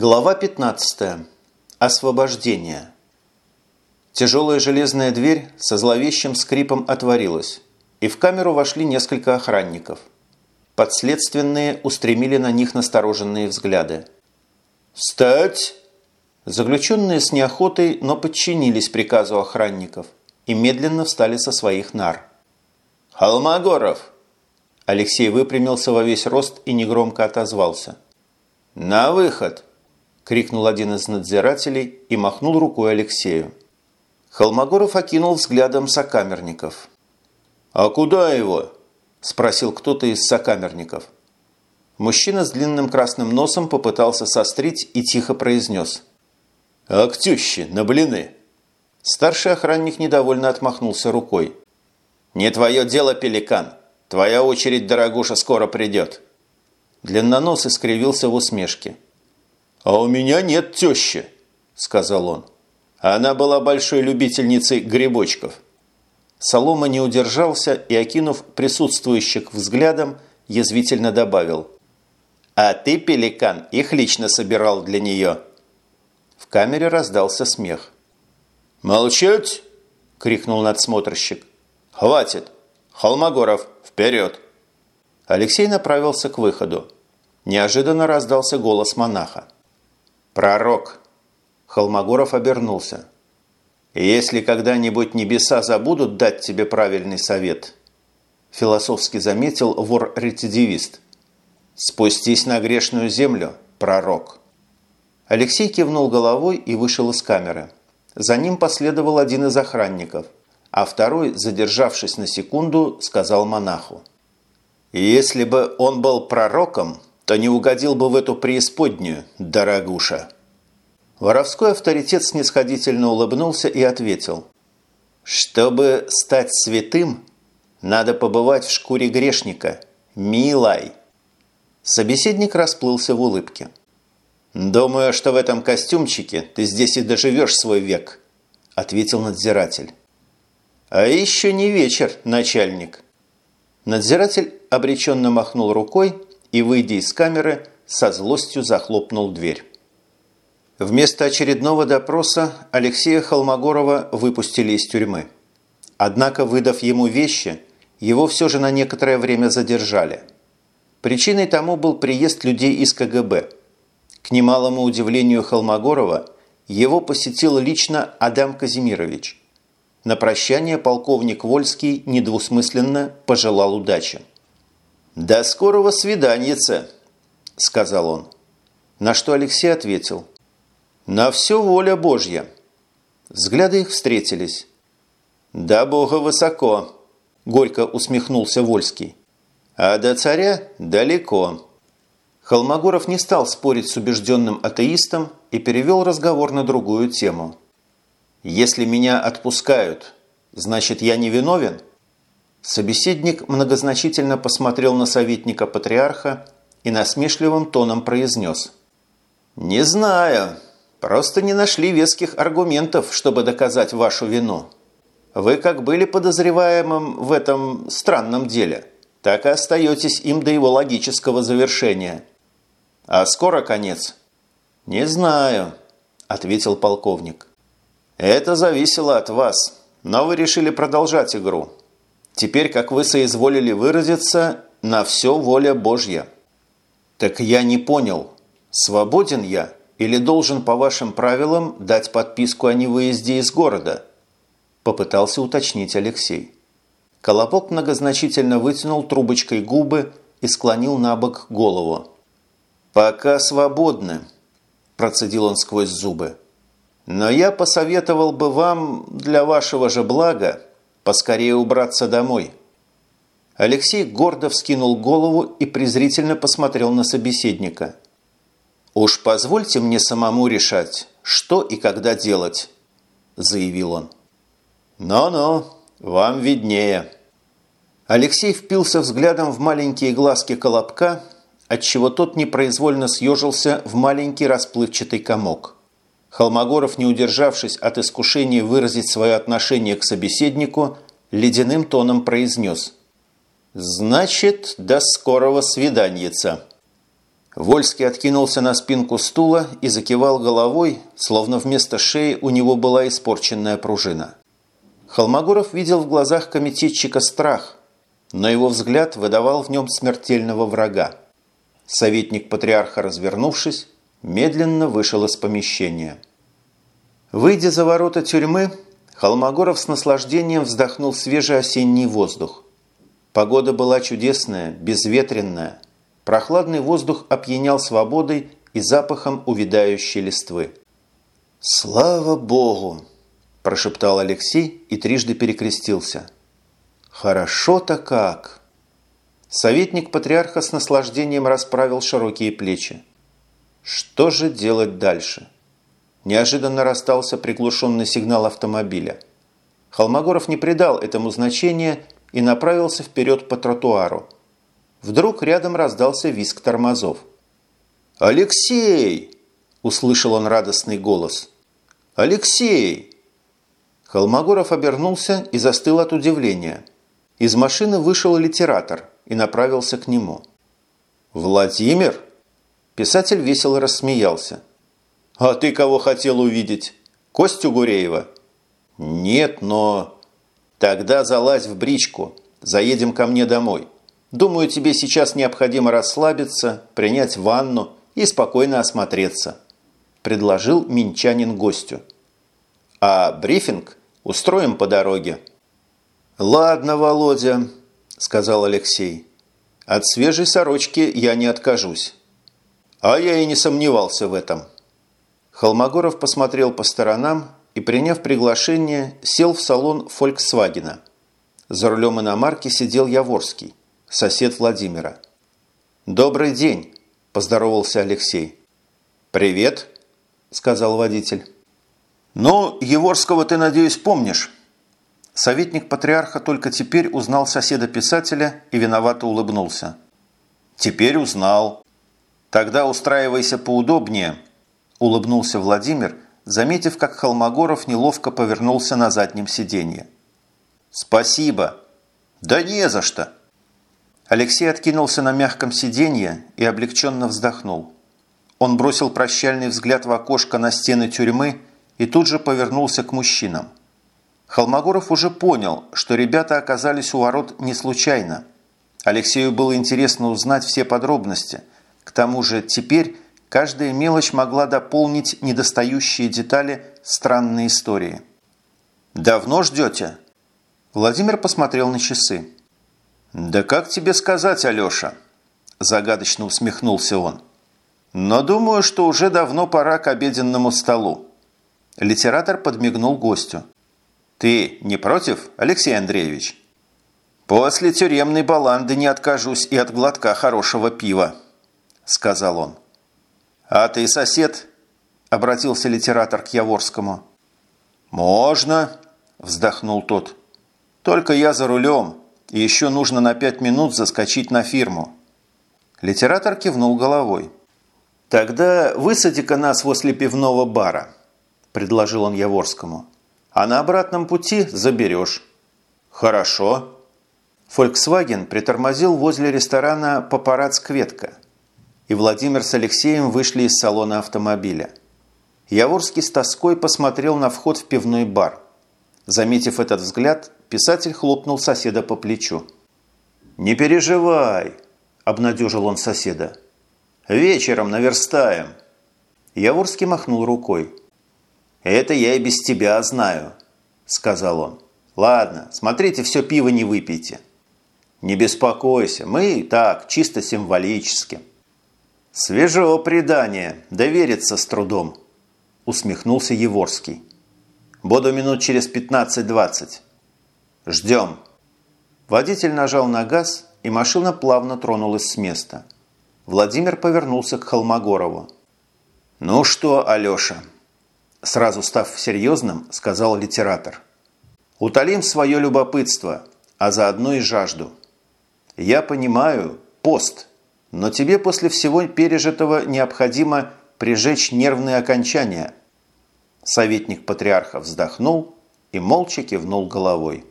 Глава 15. Освобождение. Тяжелая железная дверь со зловещим скрипом отворилась, и в камеру вошли несколько охранников. Подследственные устремили на них настороженные взгляды. «Встать!» Заключенные с неохотой, но подчинились приказу охранников и медленно встали со своих нар. «Холмогоров!» Алексей выпрямился во весь рост и негромко отозвался. «На выход!» Крикнул один из надзирателей и махнул рукой Алексею. Холмогоров окинул взглядом сокамерников. «А куда его?» – спросил кто-то из сокамерников. Мужчина с длинным красным носом попытался сострить и тихо произнес. «А к тюще, на блины!» Старший охранник недовольно отмахнулся рукой. «Не твое дело, пеликан! Твоя очередь, дорогуша, скоро придет!» Длиннонос искривился в усмешке. «А у меня нет тещи», – сказал он. Она была большой любительницей грибочков. Солома не удержался и, окинув присутствующих взглядом, язвительно добавил. «А ты, пеликан, их лично собирал для нее». В камере раздался смех. «Молчать!» – крикнул надсмотрщик. «Хватит! Холмогоров, вперед!» Алексей направился к выходу. Неожиданно раздался голос монаха. «Пророк!» Холмогоров обернулся. «Если когда-нибудь небеса забудут дать тебе правильный совет», философски заметил вор-рецидивист, «спустись на грешную землю, пророк». Алексей кивнул головой и вышел из камеры. За ним последовал один из охранников, а второй, задержавшись на секунду, сказал монаху. «Если бы он был пророком, то не угодил бы в эту преисподнюю, дорогуша». Воровской авторитет снисходительно улыбнулся и ответил. «Чтобы стать святым, надо побывать в шкуре грешника. Милай!» Собеседник расплылся в улыбке. «Думаю, что в этом костюмчике ты здесь и доживешь свой век», – ответил надзиратель. «А еще не вечер, начальник». Надзиратель обреченно махнул рукой и, выйдя из камеры, со злостью захлопнул дверь. Вместо очередного допроса Алексея Холмогорова выпустили из тюрьмы. Однако, выдав ему вещи, его все же на некоторое время задержали. Причиной тому был приезд людей из КГБ. К немалому удивлению Холмогорова, его посетил лично Адам Казимирович. На прощание полковник Вольский недвусмысленно пожелал удачи. «До скорого свиданьица», – сказал он. На что Алексей ответил. «На все воля Божья». Взгляды их встретились. «Да Бога высоко», – горько усмехнулся Вольский. «А до царя далеко». Холмогоров не стал спорить с убежденным атеистом и перевел разговор на другую тему. «Если меня отпускают, значит, я не виновен?» Собеседник многозначительно посмотрел на советника патриарха и насмешливым тоном произнес. «Не знаю. Просто не нашли веских аргументов, чтобы доказать вашу вину. Вы как были подозреваемым в этом странном деле, так и остаетесь им до его логического завершения. А скоро конец?» «Не знаю», – ответил полковник. «Это зависело от вас, но вы решили продолжать игру». Теперь, как вы соизволили выразиться, на все воля Божья. Так я не понял, свободен я или должен по вашим правилам дать подписку о невыезде из города? Попытался уточнить Алексей. Колобок многозначительно вытянул трубочкой губы и склонил на бок голову. «Пока свободны», – процедил он сквозь зубы. «Но я посоветовал бы вам, для вашего же блага, Поскорее убраться домой. Алексей гордо вскинул голову и презрительно посмотрел на собеседника. «Уж позвольте мне самому решать, что и когда делать», – заявил он. «Но-но, вам виднее». Алексей впился взглядом в маленькие глазки колобка, отчего тот непроизвольно съежился в маленький расплывчатый комок. Холмогоров, не удержавшись от искушения выразить свое отношение к собеседнику, ледяным тоном произнес «Значит, до скорого свиданьица». Вольский откинулся на спинку стула и закивал головой, словно вместо шеи у него была испорченная пружина. Холмогоров видел в глазах комитетчика страх, но его взгляд выдавал в нем смертельного врага. Советник патриарха, развернувшись, медленно вышел из помещения. Выйдя за ворота тюрьмы, Холмогоров с наслаждением вздохнул свежий осенний воздух. Погода была чудесная, безветренная. Прохладный воздух опьянял свободой и запахом увядающей листвы. «Слава Богу!» – прошептал Алексей и трижды перекрестился. «Хорошо-то как!» Советник патриарха с наслаждением расправил широкие плечи. Что же делать дальше? Неожиданно расстался приглушенный сигнал автомобиля. Холмогоров не придал этому значения и направился вперед по тротуару. Вдруг рядом раздался визг тормозов. «Алексей!» – услышал он радостный голос. «Алексей!» Холмогоров обернулся и застыл от удивления. Из машины вышел литератор и направился к нему. «Владимир?» Писатель весело рассмеялся. «А ты кого хотел увидеть? Костю Гуреева?» «Нет, но...» «Тогда залазь в бричку. Заедем ко мне домой. Думаю, тебе сейчас необходимо расслабиться, принять ванну и спокойно осмотреться», – предложил минчанин гостю. «А брифинг устроим по дороге». «Ладно, Володя», – сказал Алексей. «От свежей сорочки я не откажусь». А я и не сомневался в этом. Холмогоров посмотрел по сторонам и, приняв приглашение, сел в салон «Фольксвагена». За рулем иномарки сидел Яворский, сосед Владимира. «Добрый день», – поздоровался Алексей. «Привет», – сказал водитель. «Ну, Еворского ты, надеюсь, помнишь?» Советник патриарха только теперь узнал соседа-писателя и виновато улыбнулся. «Теперь узнал», «Тогда устраивайся поудобнее», – улыбнулся Владимир, заметив, как Холмогоров неловко повернулся на заднем сиденье. «Спасибо». «Да не за что». Алексей откинулся на мягком сиденье и облегченно вздохнул. Он бросил прощальный взгляд в окошко на стены тюрьмы и тут же повернулся к мужчинам. Холмогоров уже понял, что ребята оказались у ворот не случайно. Алексею было интересно узнать все подробности – к тому же теперь каждая мелочь могла дополнить недостающие детали странной истории. «Давно ждете?» Владимир посмотрел на часы. «Да как тебе сказать, Алеша?» Загадочно усмехнулся он. «Но думаю, что уже давно пора к обеденному столу». Литератор подмигнул гостю. «Ты не против, Алексей Андреевич?» «После тюремной баланды не откажусь и от глотка хорошего пива», сказал он. «А ты сосед?» – обратился литератор к Яворскому. «Можно», – вздохнул тот. «Только я за рулем, и еще нужно на пять минут заскочить на фирму». Литератор кивнул головой. «Тогда высади-ка нас возле пивного бара», – предложил он Яворскому. «А на обратном пути заберешь». «Хорошо». Volkswagen притормозил возле ресторана «Папарацк-Кветка» и Владимир с Алексеем вышли из салона автомобиля. Яворский с тоской посмотрел на вход в пивной бар. Заметив этот взгляд, писатель хлопнул соседа по плечу. «Не переживай», – обнадежил он соседа. «Вечером наверстаем». Яворский махнул рукой. «Это я и без тебя знаю», – сказал он. «Ладно, смотрите, все пиво не выпейте». «Не беспокойся, мы так, чисто символически». «Свежего предания, довериться с трудом», – усмехнулся Еворский. «Буду минут через 15-20. Ждем». Водитель нажал на газ, и машина плавно тронулась с места. Владимир повернулся к Холмогорову. «Ну что, Алеша?» Сразу став серьезным, сказал литератор. «Утолим свое любопытство, а заодно и жажду. Я понимаю, пост – но тебе после всего пережитого необходимо прижечь нервные окончания. Советник патриарха вздохнул и молча кивнул головой.